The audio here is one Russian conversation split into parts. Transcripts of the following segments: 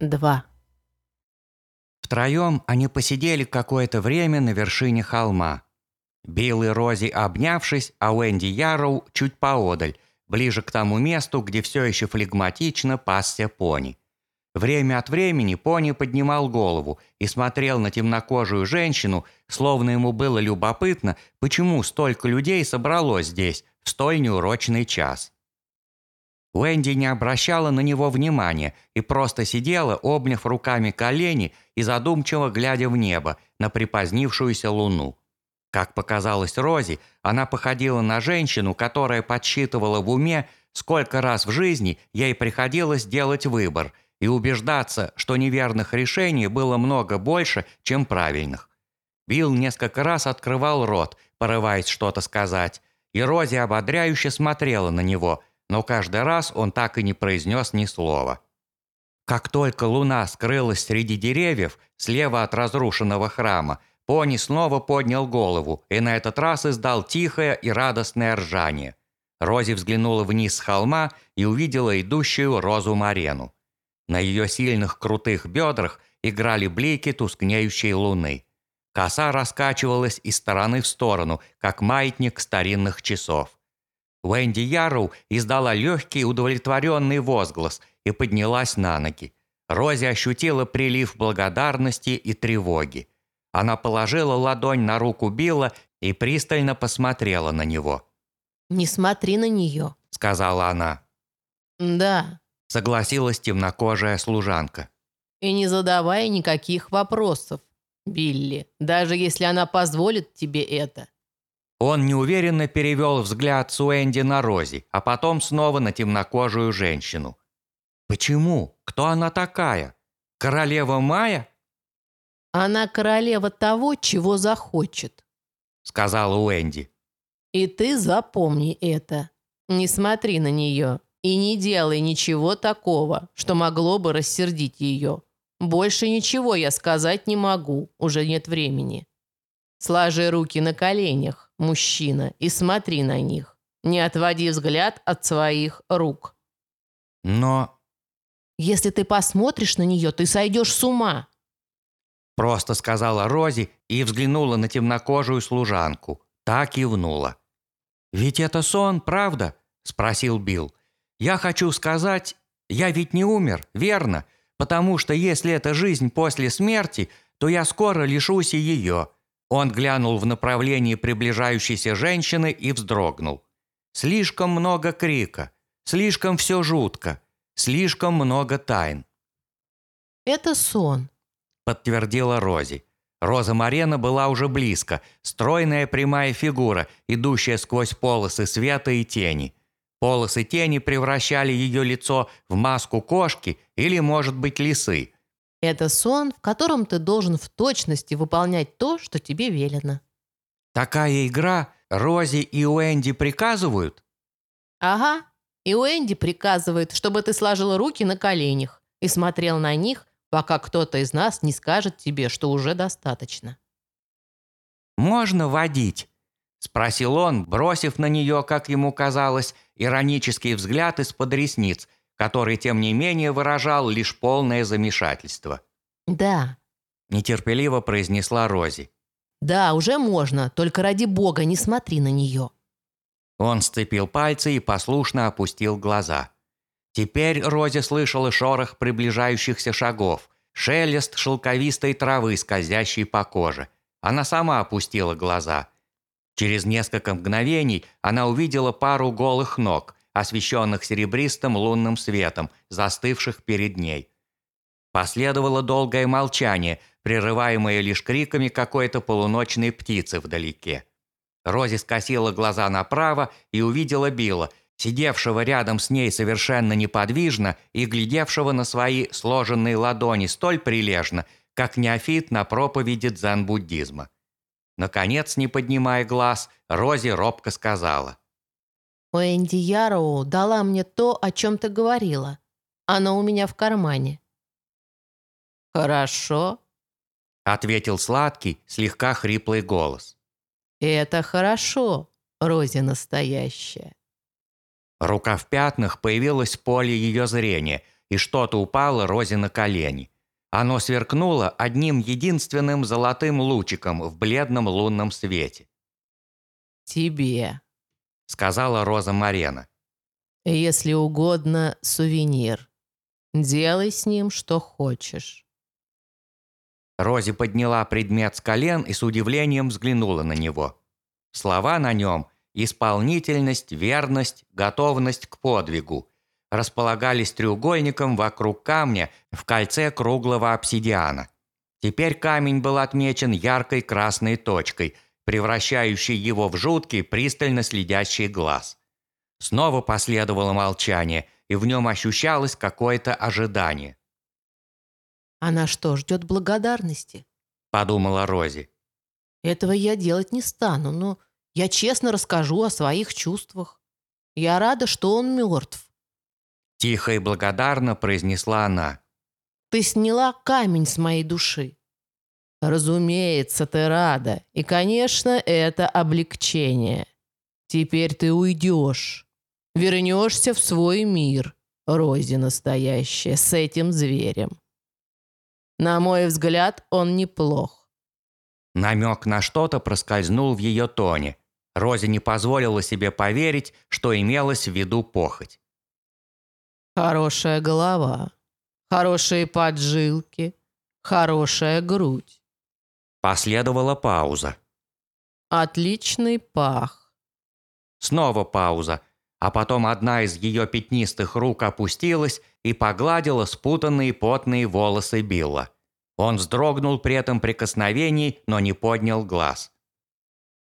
2. Втроем они посидели какое-то время на вершине холма. Билл и Рози обнявшись, а Уэнди Ярроу чуть поодаль, ближе к тому месту, где все еще флегматично пасся пони. Время от времени пони поднимал голову и смотрел на темнокожую женщину, словно ему было любопытно, почему столько людей собралось здесь в столь неурочный час. Уэнди не обращала на него внимания и просто сидела, обняв руками колени и задумчиво глядя в небо на припозднившуюся луну. Как показалось Рози, она походила на женщину, которая подсчитывала в уме, сколько раз в жизни ей приходилось делать выбор и убеждаться, что неверных решений было много больше, чем правильных. Билл несколько раз открывал рот, порываясь что-то сказать, и Рози ободряюще смотрела на него – но каждый раз он так и не произнес ни слова. Как только луна скрылась среди деревьев, слева от разрушенного храма, пони снова поднял голову и на этот раз издал тихое и радостное ржание. Рози взглянула вниз с холма и увидела идущую Розу Марену. На ее сильных крутых бедрах играли блики тускнеющей луны. Коса раскачивалась из стороны в сторону, как маятник старинных часов. Уэнди Ярроу издала легкий удовлетворенный возглас и поднялась на ноги. Рози ощутила прилив благодарности и тревоги. Она положила ладонь на руку Билла и пристально посмотрела на него. «Не смотри на нее», — сказала она. «Да», — согласилась темнокожая служанка. «И не задавай никаких вопросов, Билли, даже если она позволит тебе это. Он неуверенно перевел взгляд с Уэнди на Рози, а потом снова на темнокожую женщину. «Почему? Кто она такая? Королева Майя?» «Она королева того, чего захочет», — сказала Уэнди. «И ты запомни это. Не смотри на нее и не делай ничего такого, что могло бы рассердить ее. Больше ничего я сказать не могу, уже нет времени. Сложи руки на коленях мужчина, и смотри на них. Не отводи взгляд от своих рук. Но... Если ты посмотришь на нее, ты сойдешь с ума. Просто сказала Рози и взглянула на темнокожую служанку. Так кивнула. «Ведь это сон, правда?» – спросил Билл. «Я хочу сказать, я ведь не умер, верно? Потому что если это жизнь после смерти, то я скоро лишусь и ее. Он глянул в направлении приближающейся женщины и вздрогнул. Слишком много крика, слишком все жутко, слишком много тайн. «Это сон», – подтвердила Рози. Роза Марена была уже близко, стройная прямая фигура, идущая сквозь полосы света и тени. Полосы тени превращали ее лицо в маску кошки или, может быть, лисы – это сон, в котором ты должен в точности выполнять то, что тебе велено. Такая игра Рози и Уэнди приказывают? Ага. И Уэнди приказывает, чтобы ты сложил руки на коленях и смотрел на них, пока кто-то из нас не скажет тебе, что уже достаточно. «Можно водить?» – спросил он, бросив на нее, как ему казалось, иронический взгляд из-под ресниц, который, тем не менее, выражал лишь полное замешательство. «Да», – нетерпеливо произнесла Рози. «Да, уже можно, только ради бога не смотри на нее». Он сцепил пальцы и послушно опустил глаза. Теперь Рози слышала шорох приближающихся шагов, шелест шелковистой травы, скользящей по коже. Она сама опустила глаза. Через несколько мгновений она увидела пару голых ног, освещенных серебристым лунным светом, застывших перед ней. Последовало долгое молчание, прерываемое лишь криками какой-то полуночной птицы вдалеке. Рози скосила глаза направо и увидела Билла, сидевшего рядом с ней совершенно неподвижно и глядевшего на свои сложенные ладони столь прилежно, как неофит на проповеди дзен-буддизма. Наконец, не поднимая глаз, Рози робко сказала – Уэнди Яроу дала мне то, о чем ты говорила. Оно у меня в кармане». «Хорошо», — ответил сладкий, слегка хриплый голос. «Это хорошо, Рози настоящая». Рука в пятнах появилась в поле ее зрения, и что-то упало Розе на колени. Оно сверкнуло одним единственным золотым лучиком в бледном лунном свете. «Тебе», — сказала Роза Марена. «Если угодно, сувенир. Делай с ним, что хочешь». Рози подняла предмет с колен и с удивлением взглянула на него. Слова на нем – исполнительность, верность, готовность к подвигу – располагались треугольником вокруг камня в кольце круглого обсидиана. Теперь камень был отмечен яркой красной точкой, превращающей его в жуткий, пристально следящий глаз. Снова последовало молчание, и в нем ощущалось какое-то ожидание. «Она что, ждет благодарности?» – подумала Рози. «Этого я делать не стану, но я честно расскажу о своих чувствах. Я рада, что он мертв». Тихо и благодарно произнесла она. «Ты сняла камень с моей души». «Разумеется, ты рада. И, конечно, это облегчение. Теперь ты уйдешь. Вернешься в свой мир, Рози настоящая, с этим зверем. На мой взгляд, он неплох». Намек на что-то проскользнул в ее тоне, Рози не позволила себе поверить, что имелось в виду похоть. «Хорошая голова, хорошие поджилки, хорошая грудь». Последовала пауза. «Отличный пах». Снова пауза, а потом одна из ее пятнистых рук опустилась и погладила спутанные потные волосы Билла. Он вздрогнул при этом прикосновении, но не поднял глаз.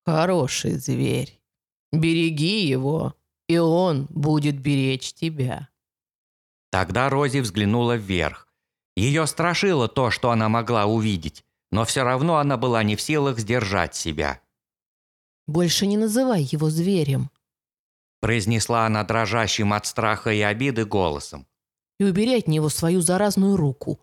Хороший зверь. Береги его, и он будет беречь тебя. Тогда Рози взглянула вверх. Ее страшило то, что она могла увидеть, но все равно она была не в силах сдержать себя. «Больше не называй его зверем», произнесла она дрожащим от страха и обиды голосом. «И убери от него свою заразную руку».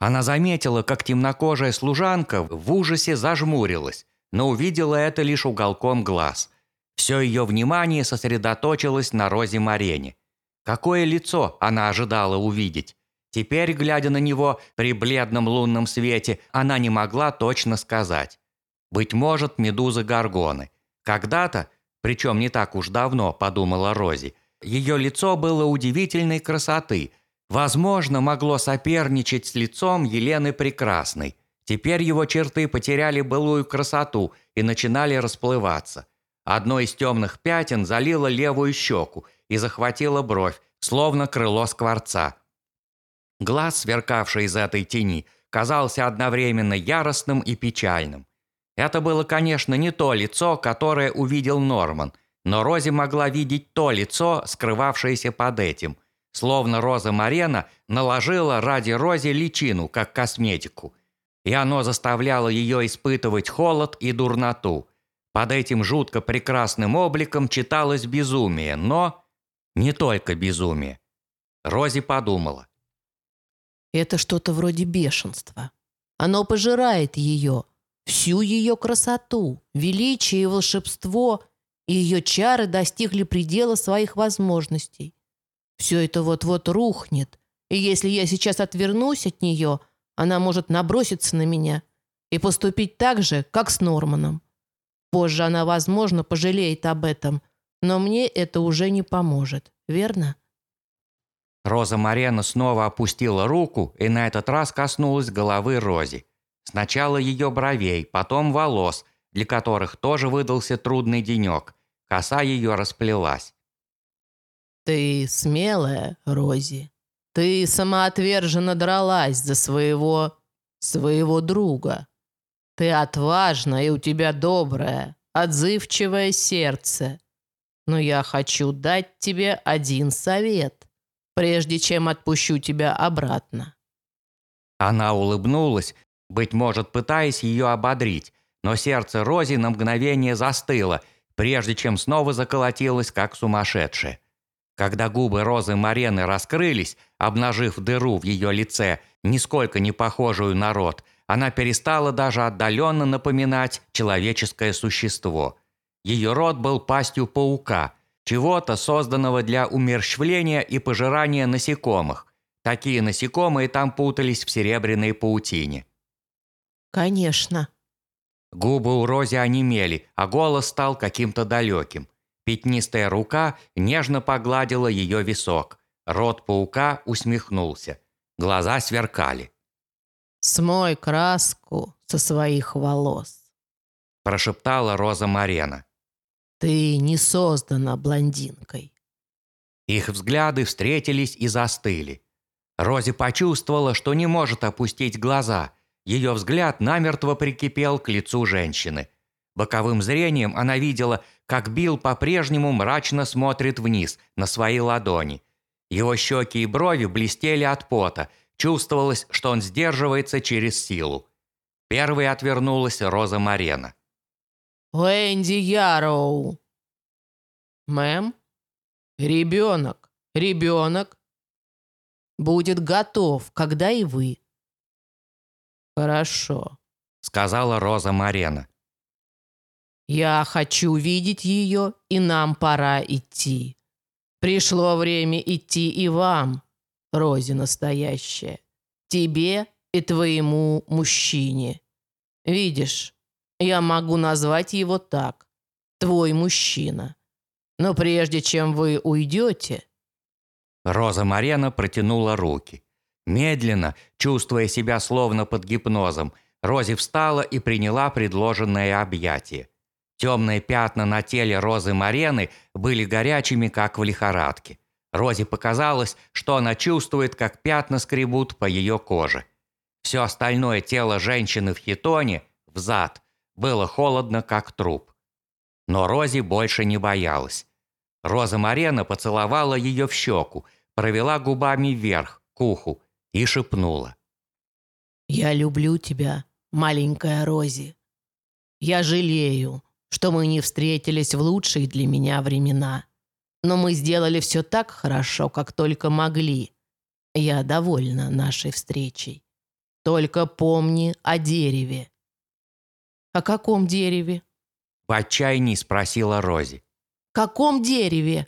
Она заметила, как темнокожая служанка в ужасе зажмурилась, но увидела это лишь уголком глаз. Все ее внимание сосредоточилось на Розе Марене. Какое лицо она ожидала увидеть? Теперь, глядя на него при бледном лунном свете, она не могла точно сказать. Быть может, медуза Гаргоны. Когда-то, причем не так уж давно, подумала Рози, ее лицо было удивительной красоты. Возможно, могло соперничать с лицом Елены Прекрасной. Теперь его черты потеряли былую красоту и начинали расплываться. Одно из темных пятен залило левую щеку и захватило бровь, словно крыло скворца. Глаз, сверкавший из этой тени, казался одновременно яростным и печальным. Это было, конечно, не то лицо, которое увидел Норман, но Рози могла видеть то лицо, скрывавшееся под этим, словно Роза Марена наложила ради Рози личину, как косметику – и оно заставляло ее испытывать холод и дурноту. Под этим жутко прекрасным обликом читалось безумие, но не только безумие. Рози подумала. Это что-то вроде бешенства. Оно пожирает ее, всю ее красоту, величие и волшебство, и ее чары достигли предела своих возможностей. Все это вот-вот рухнет, и если я сейчас отвернусь от нее – она может наброситься на меня и поступить так же, как с Норманом. Позже она, возможно, пожалеет об этом, но мне это уже не поможет, верно? Роза Марена снова опустила руку и на этот раз коснулась головы Рози. Сначала ее бровей, потом волос, для которых тоже выдался трудный денек. Коса ее расплелась. «Ты смелая, Рози», ты самоотверженно дралась за своего... своего друга. Ты отважна, и у тебя доброе, отзывчивое сердце. Но я хочу дать тебе один совет, прежде чем отпущу тебя обратно». Она улыбнулась, быть может, пытаясь ее ободрить, но сердце Рози на мгновение застыло, прежде чем снова заколотилось, как сумасшедшее. Когда губы Розы Марены раскрылись, обнажив дыру в ее лице, нисколько не похожую на рот, она перестала даже отдаленно напоминать человеческое существо. Ее рот был пастью паука, чего-то созданного для умерщвления и пожирания насекомых. Такие насекомые там путались в серебряной паутине. «Конечно». Губы у Рози онемели, а голос стал каким-то далеким. Пятнистая рука нежно погладила ее висок. Рот паука усмехнулся. Глаза сверкали. «Смой краску со своих волос», – прошептала Роза Марена. «Ты не создана блондинкой». Их взгляды встретились и застыли. Рози почувствовала, что не может опустить глаза. Ее взгляд намертво прикипел к лицу женщины. Боковым зрением она видела, как Билл по-прежнему мрачно смотрит вниз, на свои ладони. Его щеки и брови блестели от пота. Чувствовалось, что он сдерживается через силу. Первой отвернулась Роза Марена. «Лэнди Яроу!» «Мэм? Ребенок, ребенок будет готов, когда и вы». «Хорошо», — сказала Роза Марена. «Я хочу видеть ее, и нам пора идти. Пришло время идти и вам, Розе настоящая, тебе и твоему мужчине. Видишь, я могу назвать его так, твой мужчина. Но прежде чем вы уйдете...» Роза Марена протянула руки. Медленно, чувствуя себя словно под гипнозом, Рози встала и приняла предложенное объятие. Темные пятна на теле Розы Марены были горячими, как в лихорадке. Розе показалось, что она чувствует, как пятна скребут по ее коже. Все остальное тело женщины в хитоне, взад, было холодно, как труп. Но Рози больше не боялась. Роза Марена поцеловала ее в щеку, провела губами вверх, к уху, и шепнула. «Я люблю тебя, маленькая Рози. Я жалею, что мы не встретились в лучшие для меня времена. Но мы сделали все так хорошо, как только могли. Я довольна нашей встречей. Только помни о дереве». «О каком дереве?» В отчаянии спросила Рози. «Каком дереве?»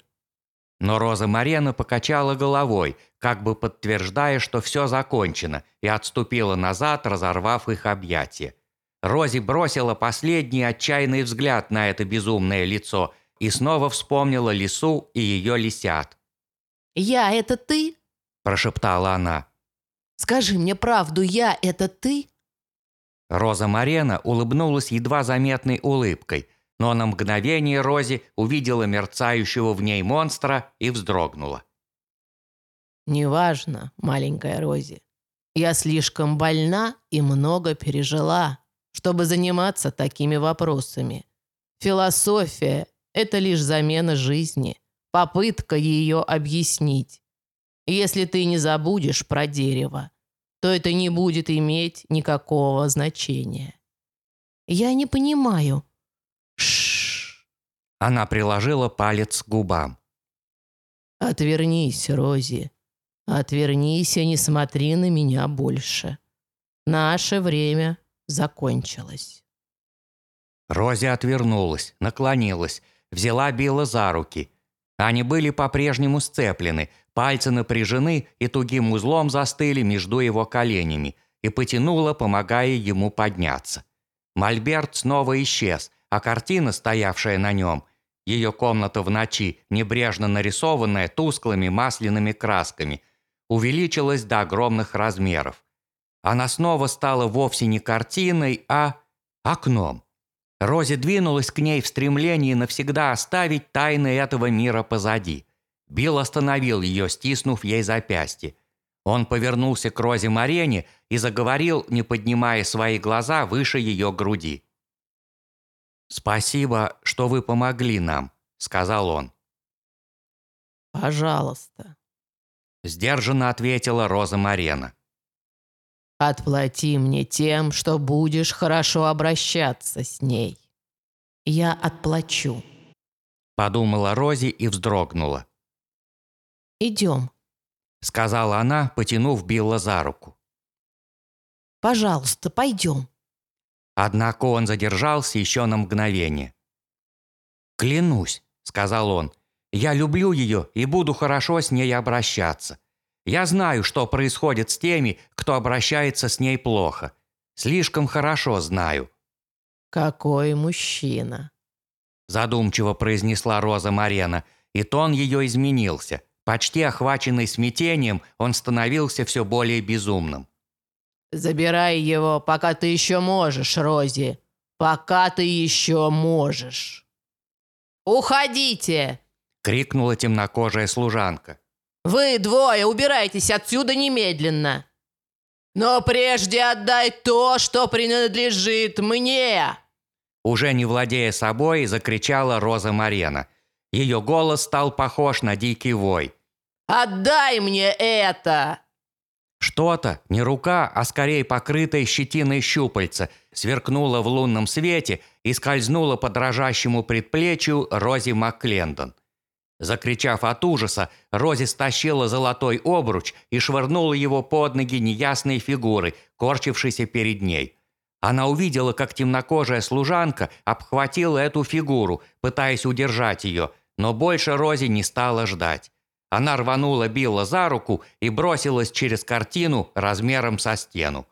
Но Роза Марена покачала головой, как бы подтверждая, что все закончено, и отступила назад, разорвав их объятия. Рози бросила последний отчаянный взгляд на это безумное лицо и снова вспомнила лису и ее лисят. «Я – это ты?» – прошептала она. «Скажи мне правду, я – это ты?» Роза Марена улыбнулась едва заметной улыбкой, но на мгновение Рози увидела мерцающего в ней монстра и вздрогнула. «Неважно, маленькая Рози. Я слишком больна и много пережила чтобы заниматься такими вопросами. Философия – это лишь замена жизни, попытка ее объяснить. Если ты не забудешь про дерево, то это не будет иметь никакого значения. Я не понимаю. Шш. Она приложила палец к губам. Отвернись, Рози. Отвернись и не смотри на меня больше. Наше время закончилось. Рози отвернулась, наклонилась, взяла Билла за руки. Они были по-прежнему сцеплены, пальцы напряжены и тугим узлом застыли между его коленями и потянула, помогая ему подняться. Мольберт снова исчез, а картина, стоявшая на нем, ее комната в ночи, небрежно нарисованная тусклыми масляными красками, увеличилась до огромных размеров она снова стала вовсе не картиной, а окном. Рози двинулась к ней в стремлении навсегда оставить тайны этого мира позади. Билл остановил ее, стиснув ей запястье. Он повернулся к Розе Марене и заговорил, не поднимая свои глаза выше ее груди. «Спасибо, что вы помогли нам», — сказал он. «Пожалуйста», — сдержанно ответила Роза Марена. Отплати мне тем, что будешь хорошо обращаться с ней. Я отплачу. Подумала Рози и вздрогнула. Идем, сказала она, потянув Билла за руку. Пожалуйста, пойдем. Однако он задержался еще на мгновение. «Клянусь», — сказал он, — «я люблю ее и буду хорошо с ней обращаться. Я знаю, что происходит с теми, кто обращается с ней плохо. Слишком хорошо знаю». «Какой мужчина!» Задумчиво произнесла Роза Марена, и тон ее изменился. Почти охваченный смятением, он становился все более безумным. «Забирай его, пока ты еще можешь, Рози. Пока ты еще можешь». «Уходите!» — крикнула темнокожая служанка. «Вы двое убирайтесь отсюда немедленно! Но прежде отдай то, что принадлежит мне!» Уже не владея собой, закричала Роза Марена. Ее голос стал похож на дикий вой. «Отдай мне это!» Что-то, не рука, а скорее покрытое щетиной щупальца, сверкнуло в лунном свете и скользнуло по дрожащему предплечью Рози Макклендон. Закричав от ужаса, Рози стащила золотой обруч и швырнула его под ноги неясной фигуры, корчившейся перед ней. Она увидела, как темнокожая служанка обхватила эту фигуру, пытаясь удержать ее, но больше Рози не стала ждать. Она рванула Билла за руку и бросилась через картину размером со стену.